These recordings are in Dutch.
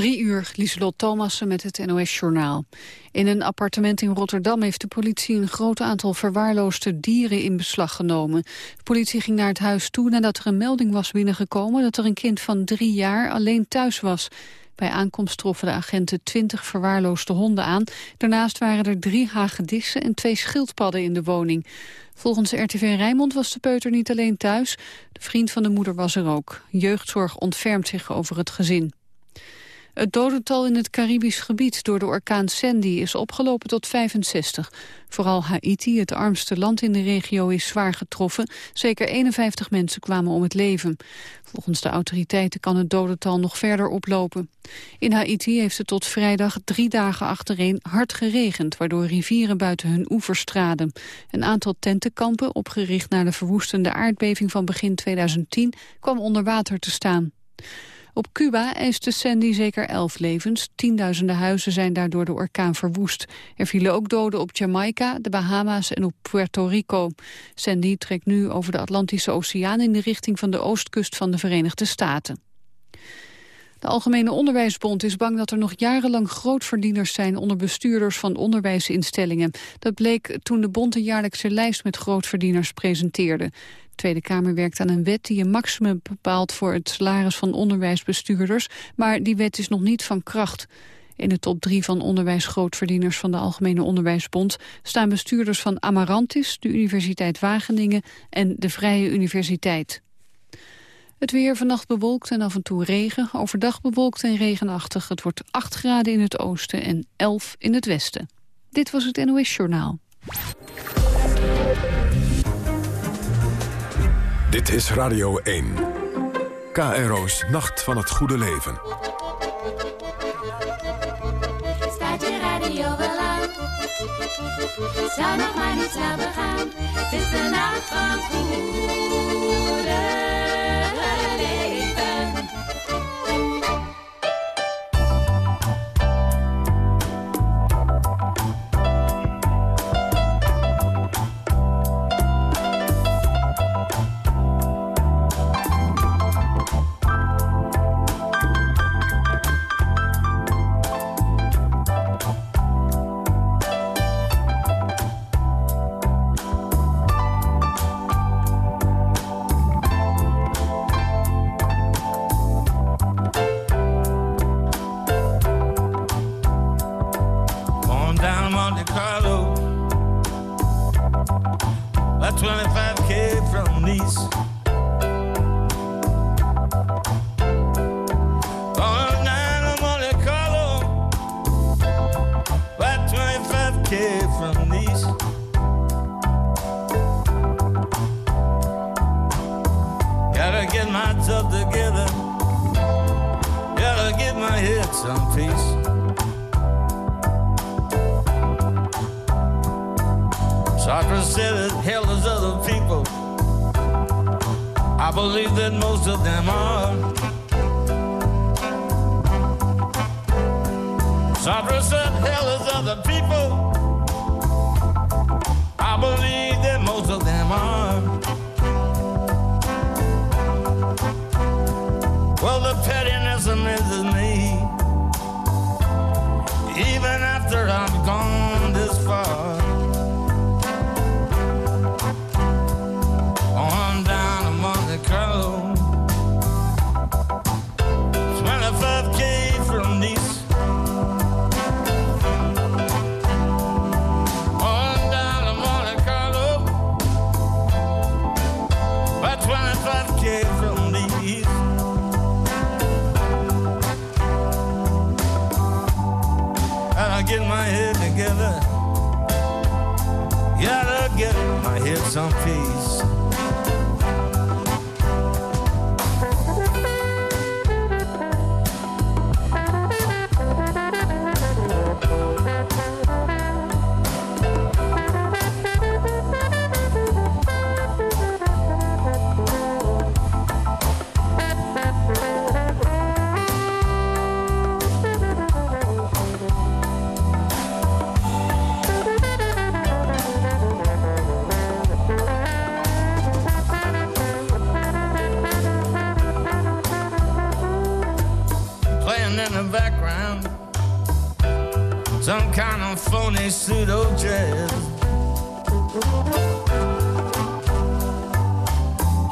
Drie uur, Lieselot Thomassen met het NOS-journaal. In een appartement in Rotterdam heeft de politie een groot aantal verwaarloosde dieren in beslag genomen. De politie ging naar het huis toe nadat er een melding was binnengekomen dat er een kind van drie jaar alleen thuis was. Bij aankomst troffen de agenten twintig verwaarloosde honden aan. Daarnaast waren er drie hagedissen en twee schildpadden in de woning. Volgens RTV Rijnmond was de peuter niet alleen thuis. De vriend van de moeder was er ook. Jeugdzorg ontfermt zich over het gezin. Het dodental in het Caribisch gebied door de orkaan Sandy is opgelopen tot 65. Vooral Haiti, het armste land in de regio, is zwaar getroffen. Zeker 51 mensen kwamen om het leven. Volgens de autoriteiten kan het dodental nog verder oplopen. In Haiti heeft het tot vrijdag drie dagen achtereen hard geregend... waardoor rivieren buiten hun oevers traden. Een aantal tentenkampen, opgericht na de verwoestende aardbeving van begin 2010... kwam onder water te staan. Op Cuba eiste Sandy zeker elf levens. Tienduizenden huizen zijn daardoor de orkaan verwoest. Er vielen ook doden op Jamaica, de Bahama's en op Puerto Rico. Sandy trekt nu over de Atlantische Oceaan in de richting van de oostkust van de Verenigde Staten. De Algemene Onderwijsbond is bang dat er nog jarenlang grootverdieners zijn onder bestuurders van onderwijsinstellingen. Dat bleek toen de bond een jaarlijkse lijst met grootverdieners presenteerde. Tweede Kamer werkt aan een wet die een maximum bepaalt voor het salaris van onderwijsbestuurders, maar die wet is nog niet van kracht. In de top drie van onderwijsgrootverdieners van de Algemene Onderwijsbond staan bestuurders van Amarantis, de Universiteit Wageningen en de Vrije Universiteit. Het weer vannacht bewolkt en af en toe regen. Overdag bewolkt en regenachtig. Het wordt 8 graden in het oosten en 11 in het westen. Dit was het NOS Journaal. Dit is Radio 1. KRO's Nacht van het Goede Leven. Staat je radio wel aan? Zou nog maar niet snel begaan. Het is de nacht van het goede playing Even after I'm gone. Phony pseudo jazz.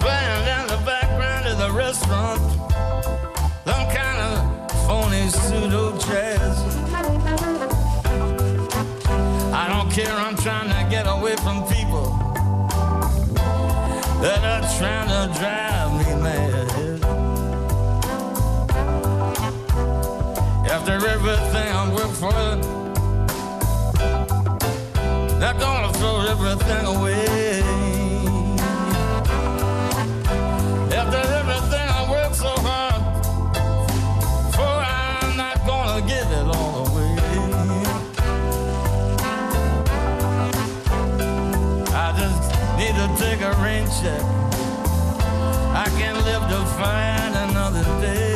Playing in the background of the restaurant some kind of phony pseudo jazz. I don't care, I'm trying to get away from people that are trying to drive me mad. After everything I worked for, they're gonna throw everything away. After everything I worked so hard for, I'm not gonna give it all away. I just need to take a rain check. I can't live to find another day.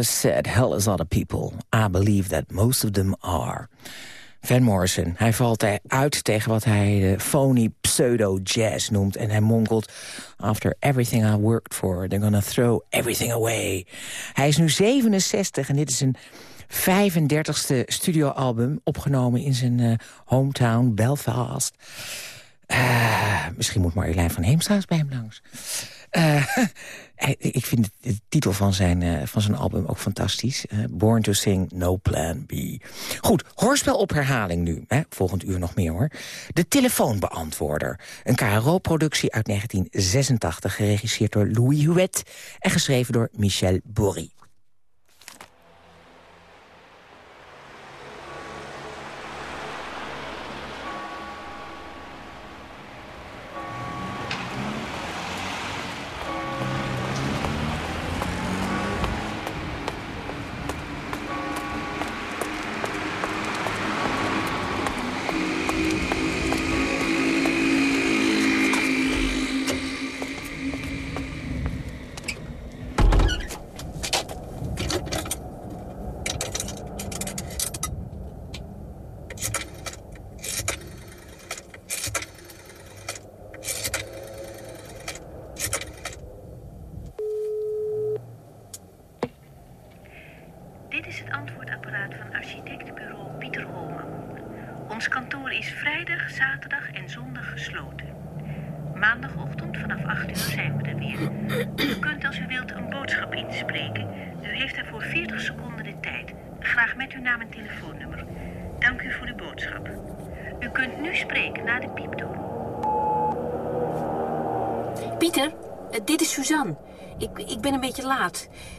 Said, hell is other people. I believe that most of them are. Van Morrison, hij valt uit tegen wat hij de phony pseudo-jazz noemt... en hij monkelt, after everything I worked for... they're gonna throw everything away. Hij is nu 67 en dit is een 35ste studioalbum... opgenomen in zijn uh, hometown Belfast. Uh, misschien moet Marjolein van Heemstraat bij hem langs. Uh, ik vind de titel van zijn, uh, van zijn album ook fantastisch. Born to Sing, No Plan B. Goed, hoorspel op herhaling nu. Hè? Volgend uur nog meer hoor. De telefoonbeantwoorder. Een KRO-productie uit 1986, geregisseerd door Louis Huet... en geschreven door Michel Bory.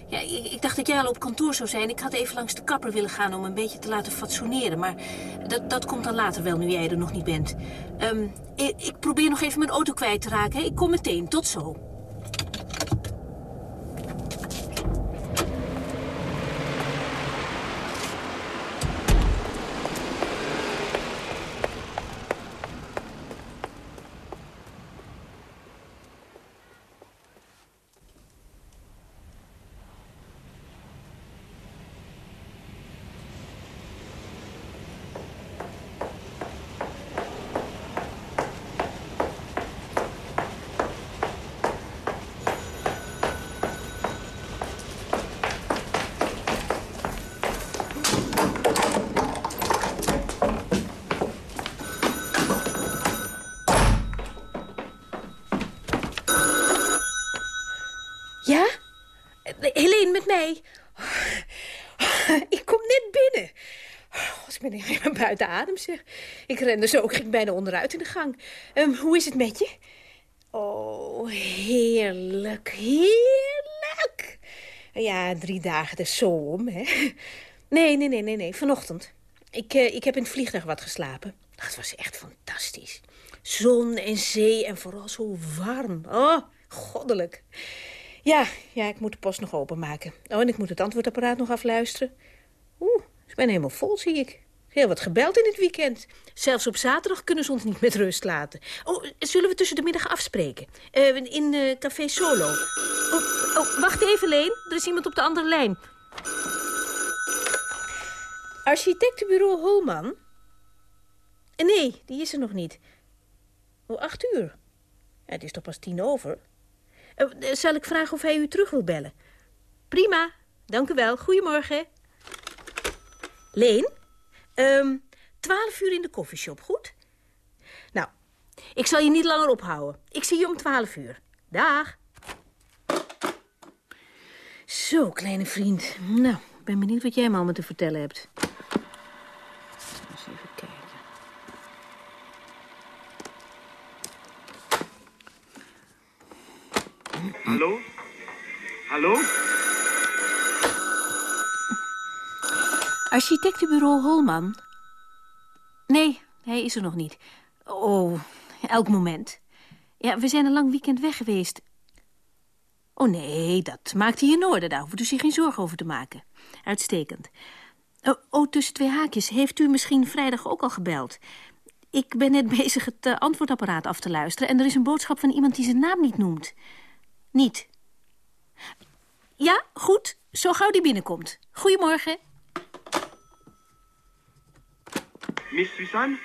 Ja, ik, ik, dacht dat jij al op kantoor zou zijn. Ik had even langs de kapper willen gaan om een beetje te laten fatsoeneren. Maar dat, dat komt dan later wel, nu jij er nog niet bent. Um, ik, ik, probeer nog even mijn auto kwijt te raken. Ik kom meteen. Tot zo. Ik kom net binnen. Als ik ben helemaal buiten adem, zeg. Ik rende zo, ik ging bijna onderuit in de gang. Um, hoe is het met je? Oh, heerlijk, heerlijk. Ja, drie dagen zo om, hè. Nee, nee, nee, nee, nee, vanochtend. Ik, uh, ik heb in het vliegtuig wat geslapen. Dat was echt fantastisch. Zon en zee en vooral zo warm. Oh, goddelijk. Ja, ja, ik moet de post nog openmaken. Oh, en ik moet het antwoordapparaat nog afluisteren. Oeh, ik ben helemaal vol, zie ik. Heel wat gebeld in het weekend. Zelfs op zaterdag kunnen ze ons niet met rust laten. Oh, zullen we tussen de middag afspreken? Uh, in uh, Café Solo. Oh, oh, wacht even, Leen. Er is iemand op de andere lijn. Architectenbureau Holman? Nee, die is er nog niet. Oh, acht uur. Het is toch pas tien over? Zal ik vragen of hij u terug wil bellen? Prima, dank u wel. Goedemorgen. Leen, um, twaalf uur in de koffieshop, goed? Nou, ik zal je niet langer ophouden. Ik zie je om twaalf uur. Dag. Zo, kleine vriend. Nou, ik ben benieuwd wat jij me allemaal te vertellen hebt. Hallo? Hallo? Architectenbureau Holman? Nee, hij is er nog niet. Oh, elk moment. Ja, we zijn een lang weekend weg geweest. Oh nee, dat maakt hij in orde. Daar hoeft u zich geen zorgen over te maken. Uitstekend. Oh, oh, tussen twee haakjes. Heeft u misschien vrijdag ook al gebeld? Ik ben net bezig het uh, antwoordapparaat af te luisteren... en er is een boodschap van iemand die zijn naam niet noemt. Niet. Ja, goed. Zo gauw die binnenkomt. Goedemorgen. Miss Suzanne,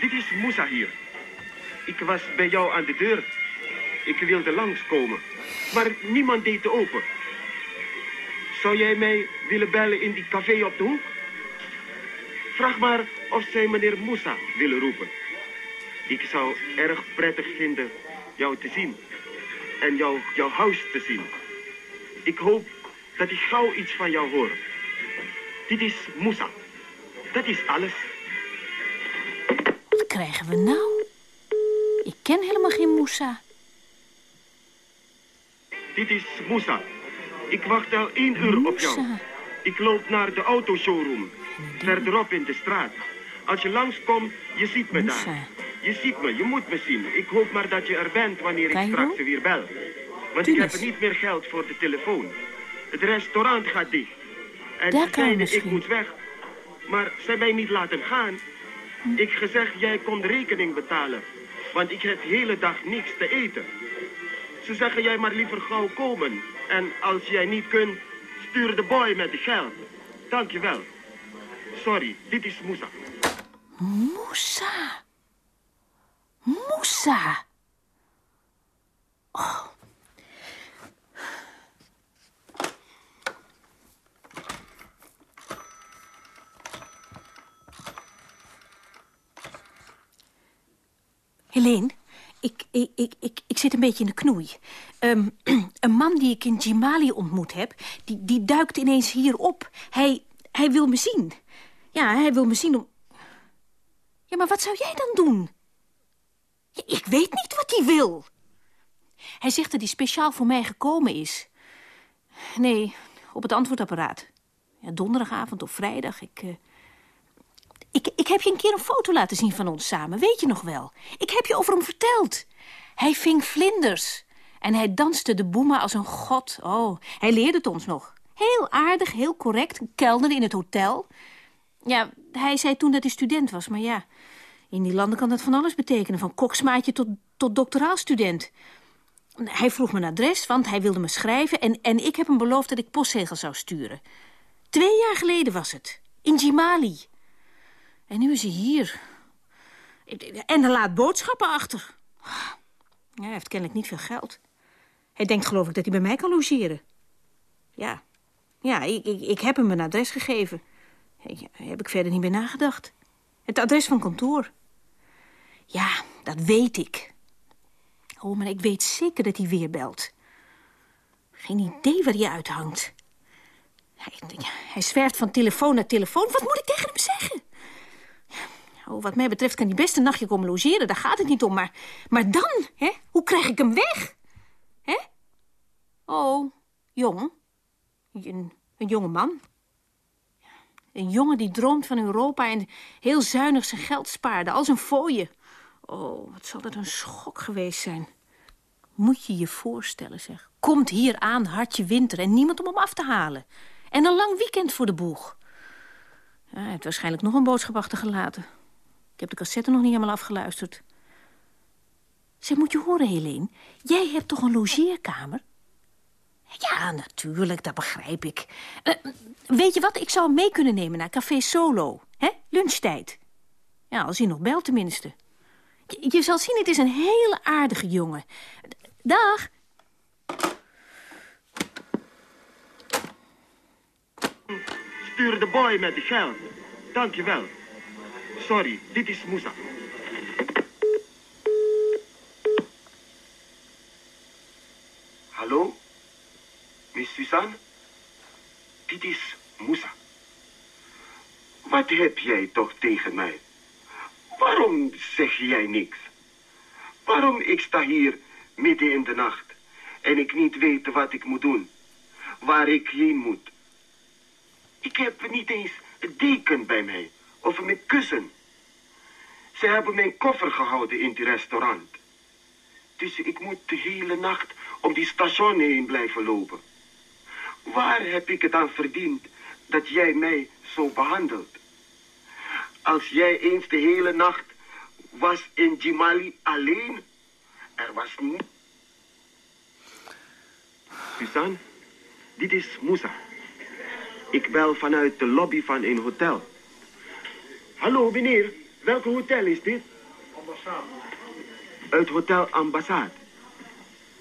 dit is Moussa hier. Ik was bij jou aan de deur. Ik wilde langskomen, maar niemand deed de open. Zou jij mij willen bellen in die café op de hoek? Vraag maar of zij meneer Moussa willen roepen. Ik zou erg prettig vinden jou te zien en jou, jouw huis te zien. Ik hoop dat ik gauw iets van jou hoor. Dit is Moussa. Dat is alles. Wat krijgen we nou? Ik ken helemaal geen Moussa. Dit is Moussa. Ik wacht al één uur op jou. Ik loop naar de autoshowroom. Verderop in de straat. Als je langskomt, je ziet me Moussa. daar. Je ziet me, je moet me zien. Ik hoop maar dat je er bent wanneer ik straks weer bel. Want ik heb niet meer geld voor de telefoon. Het restaurant gaat dicht. En Daar kan ik moet weg. Maar hebben mij niet laten gaan. Ik gezegd, jij de rekening betalen. Want ik heb de hele dag niks te eten. Ze zeggen, jij maar liever gauw komen. En als jij niet kunt, stuur de boy met de geld. Dankjewel. Sorry, dit is Moussa. Moussa. Moussa. Helene, ik, ik, ik, ik, ik zit een beetje in de knoei. Ehm, een man die ik in Jimali ontmoet heb, die, die duikt ineens hier op. Hij, hij wil me zien. Ja, hij wil me zien om... Ja, maar wat zou jij dan doen? Ik weet niet wat hij wil. Hij zegt dat hij speciaal voor mij gekomen is. Nee, op het antwoordapparaat. Ja, donderdagavond of vrijdag. Ik, eh, ik, ik heb je een keer een foto laten zien van ons samen, weet je nog wel? Ik heb je over hem verteld. Hij ving vlinders. En hij danste de boema als een god. Oh, hij leerde het ons nog. Heel aardig, heel correct. Kelner in het hotel. Ja, hij zei toen dat hij student was, maar ja... In die landen kan dat van alles betekenen. Van koksmaatje tot, tot doctoraalstudent. Hij vroeg mijn adres, want hij wilde me schrijven... En, en ik heb hem beloofd dat ik postzegels zou sturen. Twee jaar geleden was het. In Jimali. En nu is hij hier. En hij laat boodschappen achter. Ja, hij heeft kennelijk niet veel geld. Hij denkt geloof ik dat hij bij mij kan logeren. Ja, ja ik, ik, ik heb hem een adres gegeven. Heb ik verder niet bij nagedacht. Het adres van kantoor. Ja, dat weet ik. Oh, maar ik weet zeker dat hij weer belt. Geen idee waar hij uithangt. Hij, hij zwerft van telefoon naar telefoon. Wat moet ik tegen hem zeggen? Oh, wat mij betreft kan hij best een nachtje komen logeren. Daar gaat het niet om. Maar, maar dan, hè? Hoe krijg ik hem weg? Hè? Oh, jong. Een, een jonge man. Een jongen die droomt van Europa en heel zuinig zijn geld spaarde. Als een fooie. Oh, wat zal dat een schok geweest zijn. Moet je je voorstellen, zeg. Komt hier aan, hartje winter en niemand om hem af te halen. En een lang weekend voor de boeg. Ja, hij heeft waarschijnlijk nog een boodschap achtergelaten. Ik heb de cassette nog niet helemaal afgeluisterd. Zeg, moet je horen, Helene. Jij hebt toch een logeerkamer? Ja, natuurlijk, dat begrijp ik. Eh, weet je wat, ik zou mee kunnen nemen naar Café Solo. hè? Lunchtijd. Ja, als hij nog belt tenminste. Je, zal zien, het is een hele aardige jongen. Dag. Stuur de boy met de geld. Dankjewel. Sorry, dit is Moussa. Hallo? Miss Suzanne? Dit is Moussa. Wat heb jij toch tegen mij? Waarom zeg jij niks? Waarom ik sta hier midden in de nacht en ik niet weet wat ik moet doen, waar ik heen moet? Ik heb niet eens een deken bij mij of mijn kussen. Ze hebben mijn koffer gehouden in het restaurant. Dus ik moet de hele nacht om die station heen blijven lopen. Waar heb ik het aan verdiend dat jij mij zo behandelt? Als jij eens de hele nacht was in Jimali alleen, er was niet... Suzanne, Dit is Musa. Ik bel vanuit de lobby van een hotel. Hallo meneer, welk hotel is dit? Ambassade. Uit Hotel Ambassade.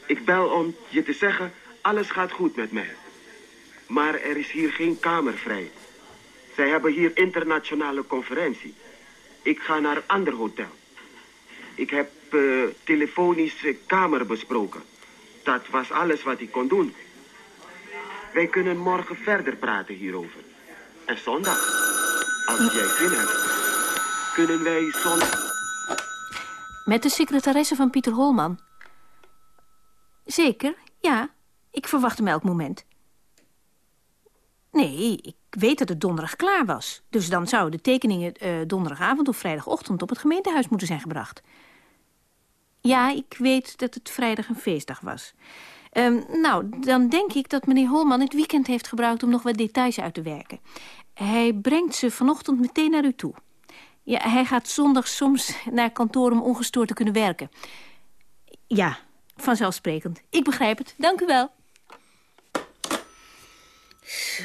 Ik bel om je te zeggen, alles gaat goed met mij. Maar er is hier geen kamer vrij. Zij hebben hier internationale conferentie. Ik ga naar een ander hotel. Ik heb eh, telefonisch kamer besproken. Dat was alles wat ik kon doen. Wij kunnen morgen verder praten hierover. En zondag, als jij zin hebt, kunnen wij zondag... Met de secretaresse van Pieter Holman. Zeker, ja. Ik verwacht hem elk moment. Nee, ik weet dat het donderdag klaar was. Dus dan zouden de tekeningen eh, donderdagavond of vrijdagochtend op het gemeentehuis moeten zijn gebracht. Ja, ik weet dat het vrijdag een feestdag was. Ehm, nou, dan denk ik dat meneer Holman het weekend heeft gebruikt om nog wat details uit te werken. Hij brengt ze vanochtend meteen naar u toe. Ja, hij gaat zondag soms naar kantoor om ongestoord te kunnen werken. Ja, vanzelfsprekend. Ik begrijp het. Dank u wel. Zo,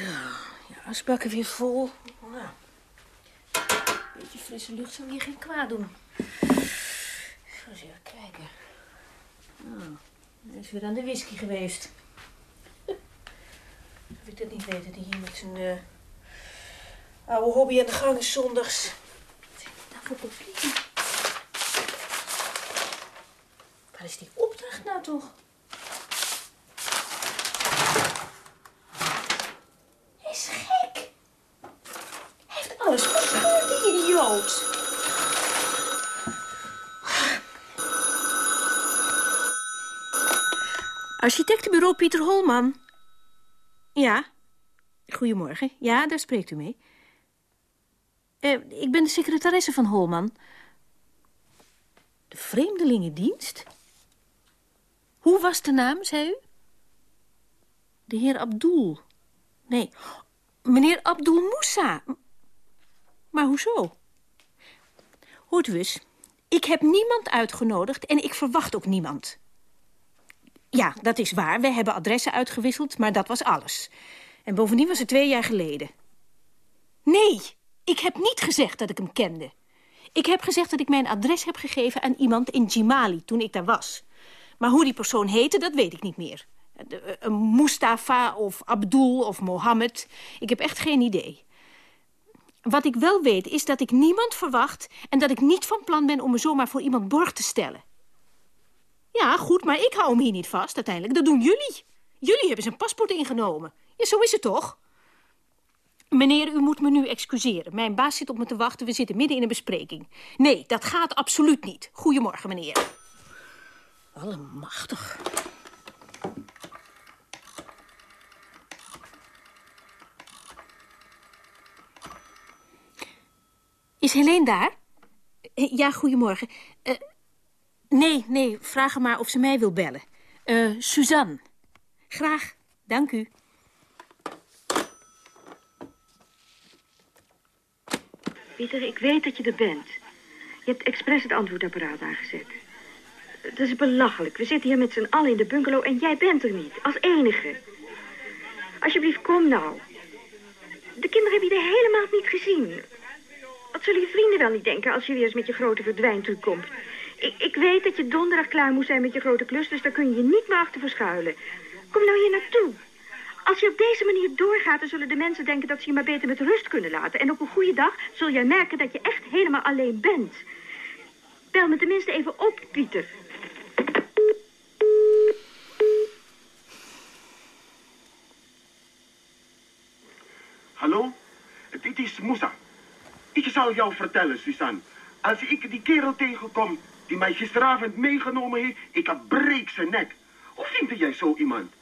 ja, asbakken weer vol. Nou, een beetje frisse lucht zou hier geen kwaad doen. Zo eens even kijken. Oh, hij is weer aan de whisky geweest. Of ik dat niet dat hij hier met zijn eh, oude hobby aan de gang is zondags. Voor papieren? Waar is die opdracht nou toch? Hij is gek. Hij heeft alles verstoord, die idioot. Architectenbureau Pieter Holman. Ja. Goedemorgen. Ja, daar spreekt u mee. Eh, ik ben de secretaresse van Holman. De Vreemdelingendienst? Hoe was de naam, zei u? De heer Abdul. Nee, meneer Abdul Moussa. Maar hoezo? Hoort u eens, ik heb niemand uitgenodigd en ik verwacht ook niemand. Ja, dat is waar. We hebben adressen uitgewisseld, maar dat was alles. En bovendien was het twee jaar geleden. Nee, ik heb niet gezegd dat ik hem kende. Ik heb gezegd dat ik mijn adres heb gegeven aan iemand in Jimali toen ik daar was. Maar hoe die persoon heette, dat weet ik niet meer. De- Een Mustafa of Abdul of Mohammed. Ik heb echt geen idee. Wat ik wel weet is dat ik niemand verwacht... en dat ik niet van plan ben om me zomaar voor iemand borg te stellen. Ja, goed, maar ik hou hem hier niet vast uiteindelijk. Dat doen jullie. Jullie hebben zijn paspoort ingenomen. Ja, zo is het toch? Meneer, u moet me nu excuseren. Mijn baas zit op me te wachten. We zitten midden in een bespreking. Nee, dat gaat absoluut niet. Goedemorgen, meneer. Allemachtig. Is Helene daar? Eh, Ja, goedemorgen. Eh, nee, nee, vraag haar maar of ze mij wil bellen. Eh, Suzanne. Graag, dank u. Pieter, ik weet dat je er bent. Je hebt expres het antwoordapparaat aangezet. Dat is belachelijk. We zitten hier met z'n allen in de bungalow en jij bent er niet. Als enige. Alsjeblieft, kom nou. De kinderen hebben je de hele maand niet gezien. Wat zullen je vrienden wel niet denken als je weer eens met je grote verdwijntruc komt? Ik, ik weet dat je donderdag klaar moet zijn met je grote klus, dus daar kun je je niet meer achter verschuilen. Kom nou hier naartoe. Als je op deze manier doorgaat, dan zullen de mensen denken dat ze je maar beter met rust kunnen laten. En op een goede dag zul jij merken dat je echt helemaal alleen bent. Bel me tenminste even op, Pieter. Hallo? Dit is Musa. Ik zal jou vertellen, Suzanne. Als ik die kerel tegenkom die mij gisteravond meegenomen heeft, ik breek zijn nek. Hoe vind jij zo iemand?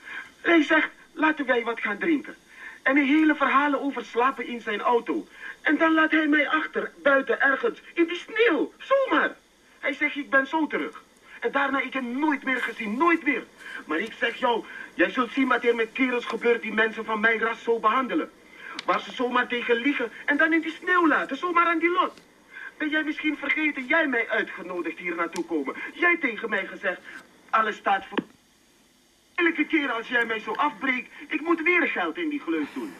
Hij zegt, laten wij wat gaan drinken. En een hele verhalen over slapen in zijn auto. En dan laat hij mij achter, buiten ergens, in die sneeuw, zomaar. Hij zegt, ik ben zo terug. En daarna ik hem nooit meer gezien, nooit meer. Maar ik zeg jou, jij zult zien wat er met kerels gebeurt die mensen van mijn ras zo behandelen. Waar ze zomaar tegen liegen en dan in die sneeuw laten, zomaar aan die lot. Ben jij misschien vergeten, jij mij uitgenodigd hier naartoe komen. Jij tegen mij gezegd, alles staat voor... Elke keer als jij mij zo afbreekt, ik moet weer geld in die gleuf doen.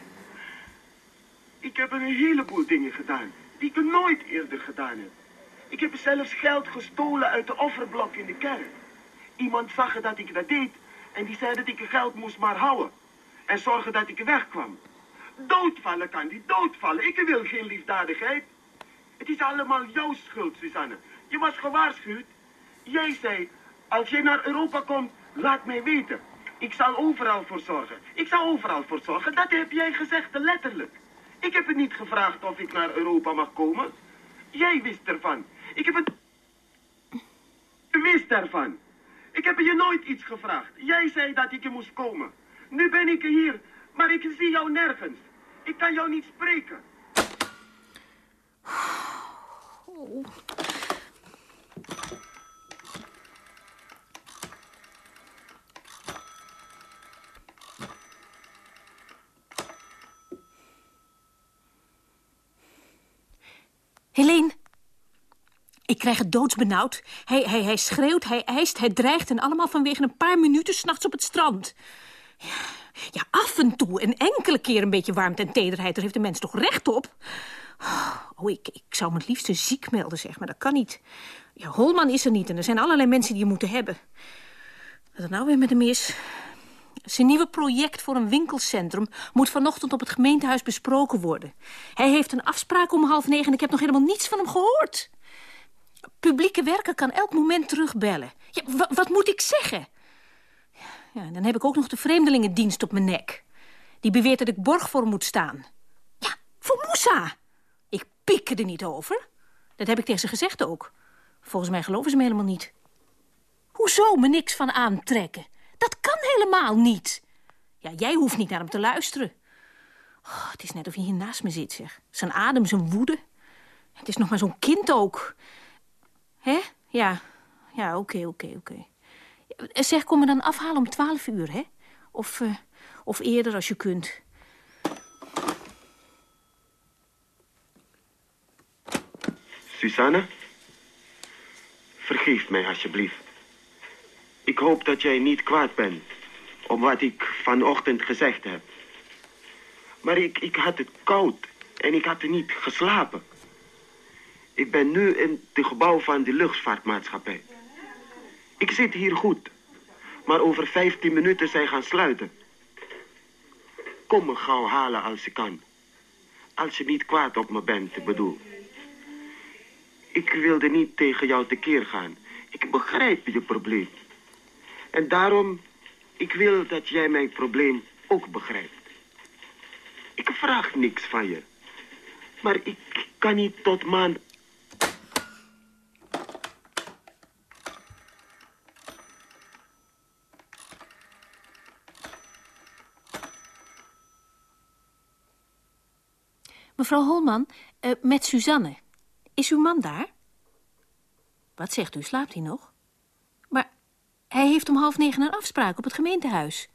Ik heb een heleboel dingen gedaan die ik nooit eerder gedaan heb. Ik heb zelfs geld gestolen uit de offerblok in de kerk. Iemand zag dat ik dat deed en die zei dat ik het geld moest maar houden. En zorgen dat ik wegkwam. Doodvallen kan die, doodvallen. Ik wil geen liefdadigheid. Het is allemaal jouw schuld, Susanne. Je was gewaarschuwd. Jij zei, als jij naar Europa komt, laat mij weten. Ik zal overal voor zorgen. Ik zal overal voor zorgen. Dat heb jij gezegd, letterlijk. Ik heb het niet gevraagd of ik naar Europa mag komen. Jij wist ervan. Ik heb het... Je wist ervan. Ik heb je nooit iets gevraagd. Jij zei dat ik er moest komen. Nu ben ik hier, maar ik zie jou nergens. Ik kan jou niet spreken. Helene. Ik krijg het doodsbenauwd. Hij, hij, hij schreeuwt, hij eist, hij dreigt... en allemaal vanwege een paar minuten s'nachts op het strand. Ja, af en toe, een enkele keer een beetje warmte en tederheid... daar heeft de mens toch recht op? Oh, ik, ik zou me het liefst ziek melden, zeg, maar dat kan niet. Ja, Holman is er niet en er zijn allerlei mensen die je moeten hebben. Wat nou weer met hem is... Zijn nieuwe project voor een winkelcentrum moet vanochtend op het gemeentehuis besproken worden. Hij heeft een afspraak om half negen en ik heb nog helemaal niets van hem gehoord. Publieke werken kan elk moment terugbellen. Ja, wa- wat moet ik zeggen? Ja, dan heb ik ook nog de vreemdelingendienst op mijn nek. Die beweert dat ik borg voor moet staan. Ja, voor Moussa. Ik pik er niet over. Dat heb ik tegen ze gezegd ook. Volgens mij geloven ze me helemaal niet. Hoezo me niks van aantrekken? Dat kan helemaal niet. Ja, jij hoeft niet naar hem te luisteren. Oh, het is net of hij hier naast me zit, zeg. Zijn adem, zijn woede. Het is nog maar zo'n kind ook. Hè? Ja. Ja, oké, oké, oké. Zeg, kom me dan afhalen om twaalf uur, hè? Of, eh, of eerder als je kunt. Susanne? Vergeef mij alsjeblieft. Ik hoop dat jij niet kwaad bent om wat ik vanochtend gezegd heb. Maar ik, ik had het koud en ik had er niet geslapen. Ik ben nu in het gebouw van de luchtvaartmaatschappij. Ik zit hier goed, maar over 15 minuten zij gaan sluiten. Kom me gauw halen als je kan. Als je niet kwaad op me bent, bedoel. Ik wilde niet tegen jou tekeer gaan. Ik begrijp je probleem. En daarom, ik wil dat jij mijn probleem ook begrijpt. Ik vraag niks van je. Maar ik kan niet tot maand... Mevrouw Holman, eh, met Suzanne. Is uw man daar? Wat zegt u, slaapt hij nog? Maar hij heeft om half negen een afspraak op het gemeentehuis.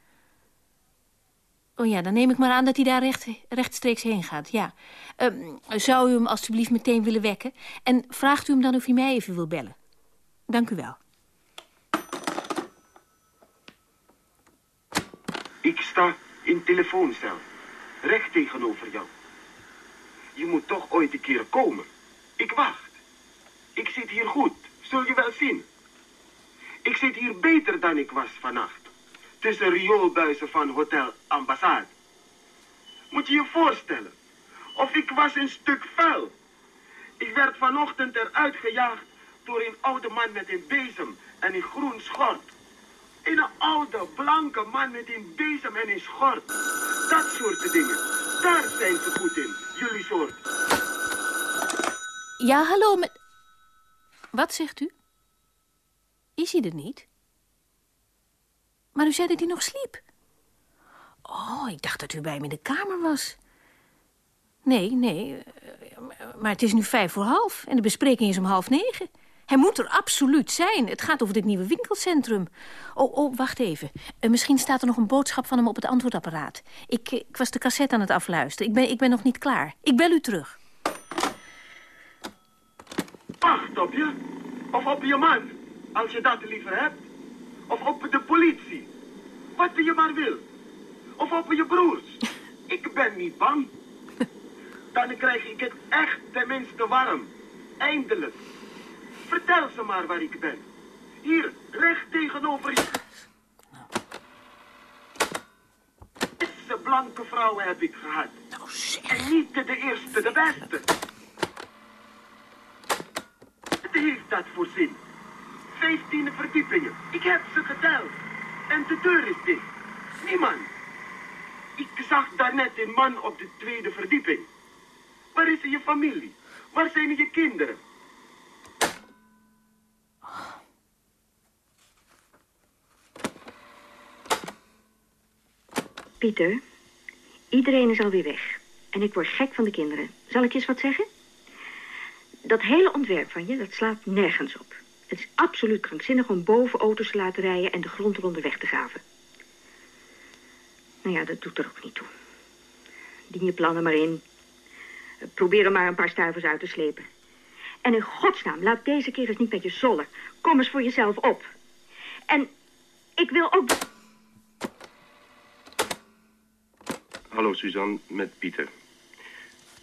Oh ja, dan neem ik maar aan dat hij daar recht, rechtstreeks heen gaat, ja. Ehm, zou u hem alstublieft meteen willen wekken? En vraagt u hem dan of hij mij even wil bellen? Dank u wel. Ik sta in telefooncel. Recht tegenover jou. Je moet toch ooit een keer komen. Ik wacht. Ik zit hier goed. Zul je wel zien. Ik zit hier beter dan ik was vannacht. Tussen rioolbuizen van Hotel Ambassade. Moet je je voorstellen. Of ik was een stuk vuil. Ik werd vanochtend eruit gejaagd door een oude man met een bezem en een groen schort. Een oude, blanke man met een bezem en een schort. Dat soort dingen. Daar zijn ze goed in, jullie soort. Ja, hallo, met... Wat zegt u? Is hij er niet? Maar u zei dat hij nog sliep. Oh, ik dacht dat u bij hem in de kamer was. Nee, nee, eh, maar het is nu vijf voor half en de bespreking is om half negen. Hij moet er absoluut zijn. Het gaat over dit nieuwe winkelcentrum. Oh, oh, wacht even. Eh, misschien staat er nog een boodschap van hem op het antwoordapparaat. Ik, eh, ik was de cassette aan het afluisteren. Ik ben, ik ben nog niet klaar. Ik bel u terug. Wacht op je. Of op je man, als je dat liever hebt. Of op de politie. Wat je maar wil. Of over je broers. Ik ben niet bang. Dan krijg ik het echt tenminste warm. Eindelijk. Vertel ze maar waar ik ben. Hier, recht tegenover je. Deze blanke vrouwen heb ik gehad. Nou zeg. En niet de eerste, de beste. Wat heeft dat voor zin? Vijftien verdiepingen. Ik heb ze geteld. En de deur is dicht. Niemand. Ik zag daarnet een man op de tweede verdieping. Waar is je familie? Waar zijn je kinderen? Pieter, iedereen is alweer weg. En ik word gek van de kinderen. Zal ik eens wat zeggen? Dat hele ontwerp van je, dat slaat nergens op. Het is absoluut krankzinnig om boven auto's te laten rijden... en de grond eronder weg te graven. Nou ja, dat doet er ook niet toe. Dien je plannen maar in. Probeer er maar een paar stuivers uit te slepen. En in godsnaam, laat deze keer eens niet met je zollen. Kom eens voor jezelf op. En ik wil ook... Hallo Suzanne, met Pieter.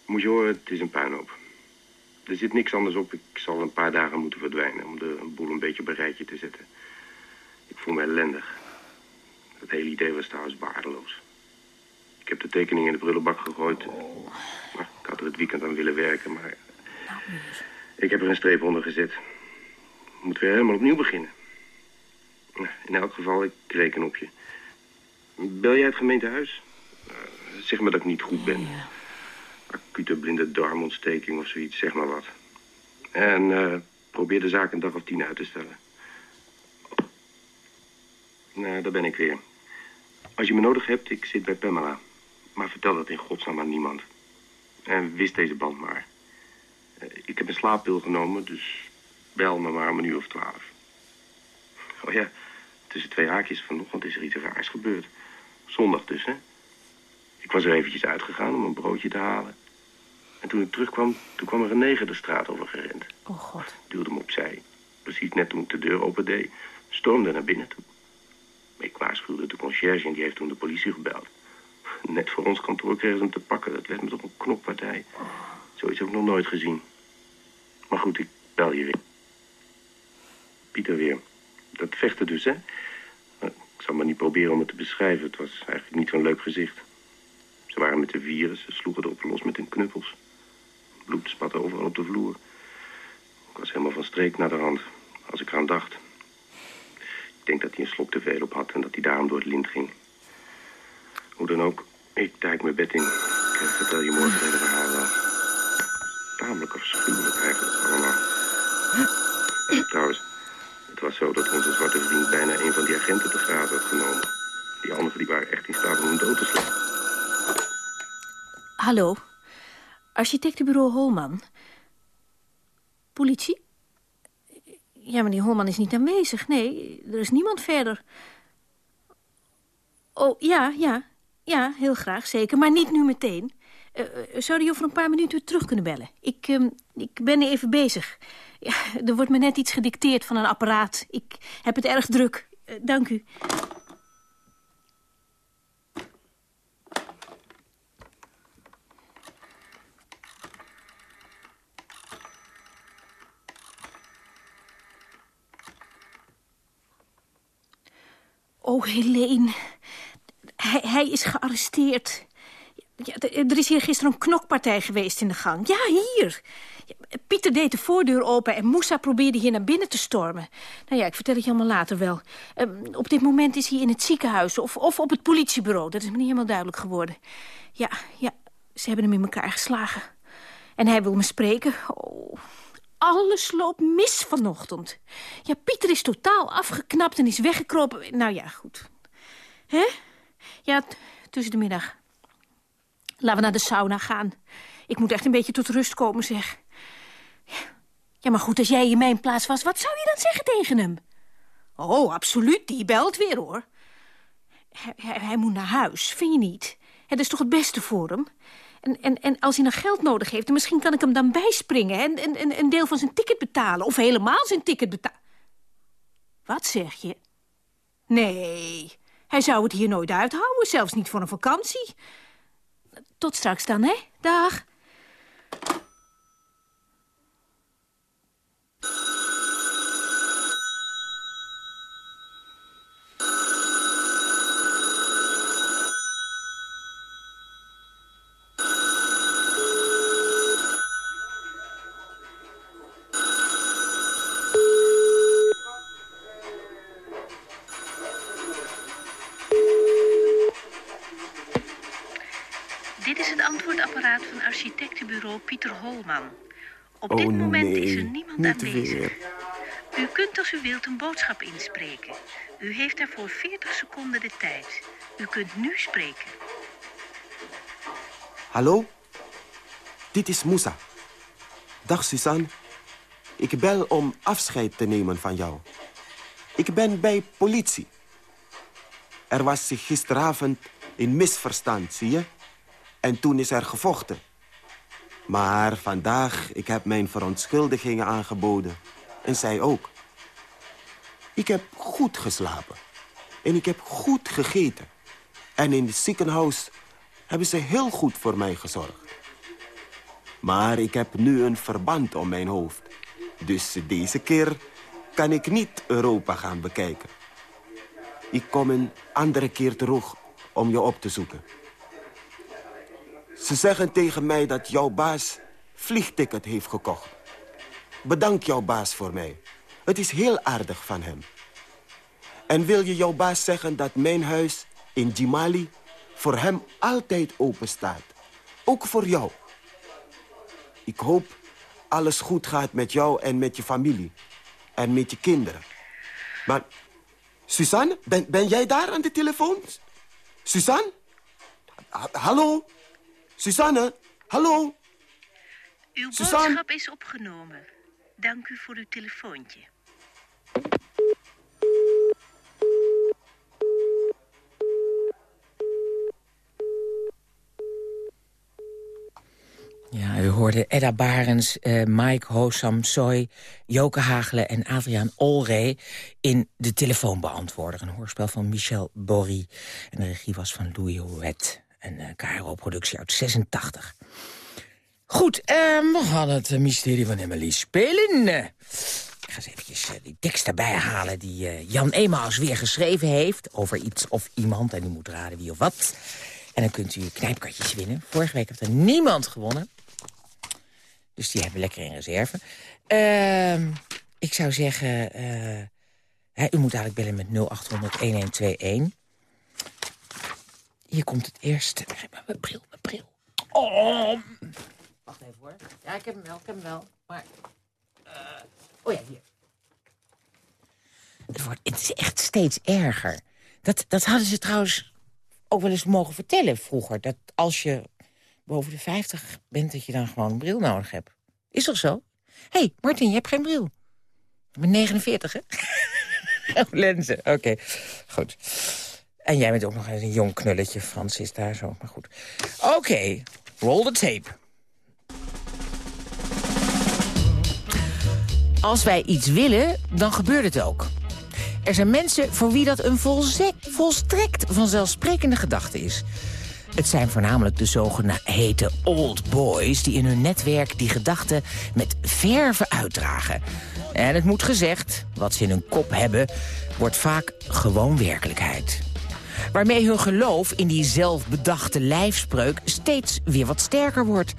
Moet je horen, het is een puinhoop. Er zit niks anders op. Ik zal een paar dagen moeten verdwijnen om de boel een beetje op een rijtje te zetten. Ik voel me ellendig. Het hele idee was trouwens waardeloos. Ik heb de tekening in de prullenbak gegooid. Maar ik had er het weekend aan willen werken, maar... Ik heb er een streep onder gezet. Ik moet weer helemaal opnieuw beginnen. Nou, In elk geval, ik reken op je. Bel jij het gemeentehuis? Zeg maar dat ik niet goed ben. Acute blinde darmontsteking of zoiets, zeg maar wat. En eh, probeer de zaak een dag of tien uit te stellen. Nou, daar ben ik weer. Als je me nodig hebt, ik zit bij Pamela. Maar vertel dat in godsnaam aan niemand. En wist deze band maar. Eh, Ik heb een slaappil genomen, dus bel me maar om een uur of twaalf. Oh ja, tussen twee haakjes vanochtend is er iets raars gebeurd. Zondag dus, hè? Ik was er eventjes uitgegaan om een broodje te halen. En toen ik terugkwam, toen kwam er een neger de straat over gerend. Oh god. Duwde hem opzij. Precies net toen ik de deur opendeed, stormde naar binnen toe. Ik waarschuwde de conciërge en die heeft toen de politie gebeld. Net voor ons kantoor kregen ze hem te pakken. Dat werd me toch een knokpartij. Zoiets heb ik nog nooit gezien. Maar goed, ik bel je weer. Pieter weer. Dat vechten dus, hè? Ik zal maar niet proberen om het te beschrijven. Het was eigenlijk niet zo'n leuk gezicht. Ze waren met de vieren, ze sloegen erop los met hun knuppels. Bloed spatte overal op de vloer. Ik was helemaal van streek naar de hand, als ik eraan dacht. Ik denk dat hij een slok te veel op had en dat hij daarom door het lint ging. Hoe dan ook, ik duik mijn bed in. Ik vertel je morgen het hele verhaal wel. Tamelijk afschuwelijk eigenlijk allemaal. Trouwens, het was zo dat onze zwarte vriend bijna een van die agenten te grazen had genomen. Die anderen die waren echt in staat om hem dood te slaan. Hallo. Architectenbureau Holman. Politie? Ja, die Holman is niet aanwezig. Nee, er is niemand verder. Oh, ja, ja. Ja, heel graag, zeker. Maar niet nu meteen. Eh, eh, zou die over een paar minuten terug kunnen bellen? Ik, ehm, ik ben even bezig. Ja, er wordt me net iets gedicteerd van een apparaat. Ik heb het erg druk. Eh, dank u. Oh, Helene. Hij, hij is gearresteerd. Ja, er is hier gisteren een knokpartij geweest in de gang. Ja, hier. Pieter deed de voordeur open en Moussa probeerde hier naar binnen te stormen. Nou ja, ik vertel het je allemaal later wel. Ehm, op dit moment is hij in het ziekenhuis of, of op het politiebureau. Dat is me niet helemaal duidelijk geworden. Ja, ja, ze hebben hem in elkaar geslagen. En hij wil me spreken. Oh, alles loopt mis vanochtend. Ja, Pieter is totaal afgeknapt en is weggekropen. Nou ja, goed. Hè? Ja, tussen de middag. Laten we naar de sauna gaan. Ik moet echt een beetje tot rust komen, zeg. Ja, maar goed, als jij in mijn plaats was, wat zou je dan zeggen tegen hem? Oh, absoluut, die belt weer, hoor. Hij, hij moet naar huis, vind je niet? Het is toch het beste voor hem? En, en, en als hij nog geld nodig heeft, misschien kan ik hem dan bijspringen... en, en, en een deel van zijn ticket betalen. Of helemaal zijn ticket betalen. Wat zeg je? Nee, Hij zou het hier nooit uithouden, zelfs niet voor een vakantie. Tot straks dan, hè? Dag. Dit is het antwoordapparaat van Pieter Holman. Op Oh, dit moment is er niemand aanwezig. weer. U kunt als u wilt een boodschap inspreken. U heeft daarvoor 40 seconden de tijd. U kunt nu spreken. Hallo? Dit is Moussa. Dag Suzanne. Ik bel om afscheid te nemen van jou. Ik ben bij politie. Er was gisteravond een misverstand, zie je? En toen is er gevochten. Maar vandaag, ik heb mijn verontschuldigingen aangeboden. En zij ook. Ik heb goed geslapen. En ik heb goed gegeten. En in het ziekenhuis hebben ze heel goed voor mij gezorgd. Maar ik heb nu een verband om mijn hoofd. Dus deze keer kan ik niet Europa gaan bekijken. Ik kom een andere keer terug om je op te zoeken. Ze zeggen tegen mij dat jouw baas vliegticket heeft gekocht. Bedank jouw baas voor mij. Het is heel aardig van hem. En wil je jouw baas zeggen dat mijn huis in Jimali voor hem altijd open staat. Ook voor jou. Ik hoop alles goed gaat met jou en met je familie. En met je kinderen. Maar, Suzanne, ben, ben jij daar aan de telefoon? Suzanne? Ha- hallo? Suzanne? Hallo? Uw Suzanne? boodschap is opgenomen. Dank u voor uw telefoontje. Ja, u hoorde Edda Barens, eh, Mike Hosam Soy, Joke Hagelen en Adriaan Olre... in De Telefoonbeantwoorder, een hoorspel van Michel Bory. En de regie was van Louis Houet, een eh, KRO-productie uit 86. Goed, ehm, we gaan het eh, mysterie van Emily spelen. Eh, Ik ga eens eventjes eh, die tekst erbij halen die eh, Jan Emaus weer geschreven heeft... over iets of iemand, en u moet raden wie of wat... En dan kunt u knijpkartjes winnen. Vorige week heeft er niemand gewonnen. Dus die hebben we lekker in reserve. Ehm, ik zou zeggen... eh, hè, u moet eigenlijk bellen met 0800-1121. Hier komt het eerst. Mijn bril, mijn bril. Oh. Wacht even hoor. Ja, ik heb hem wel, ik heb hem wel. Maar... eh, oh ja, hier. Het, wordt, het is echt steeds erger. Dat, dat hadden ze trouwens ook wel eens mogen vertellen vroeger. Dat als je boven de 50 bent, dat je dan gewoon een bril nodig hebt. Is toch zo? Hé, hey, Martin, je hebt geen bril. Ik ben 49, hè? oh, lenzen, oké. Goed. En jij bent ook nog eens een jong knulletje, Frans is daar zo. Maar goed. Oké, roll the tape. Als wij iets willen, dan gebeurt het ook. Er zijn mensen voor wie dat een volstrekt vanzelfsprekende gedachte is. Het zijn voornamelijk de zogeheten old boys... die in hun netwerk die gedachten met verve uitdragen. En het moet gezegd, wat ze in hun kop hebben... wordt vaak gewoon werkelijkheid. Waarmee hun geloof in die zelfbedachte lijfspreuk... steeds weer wat sterker wordt...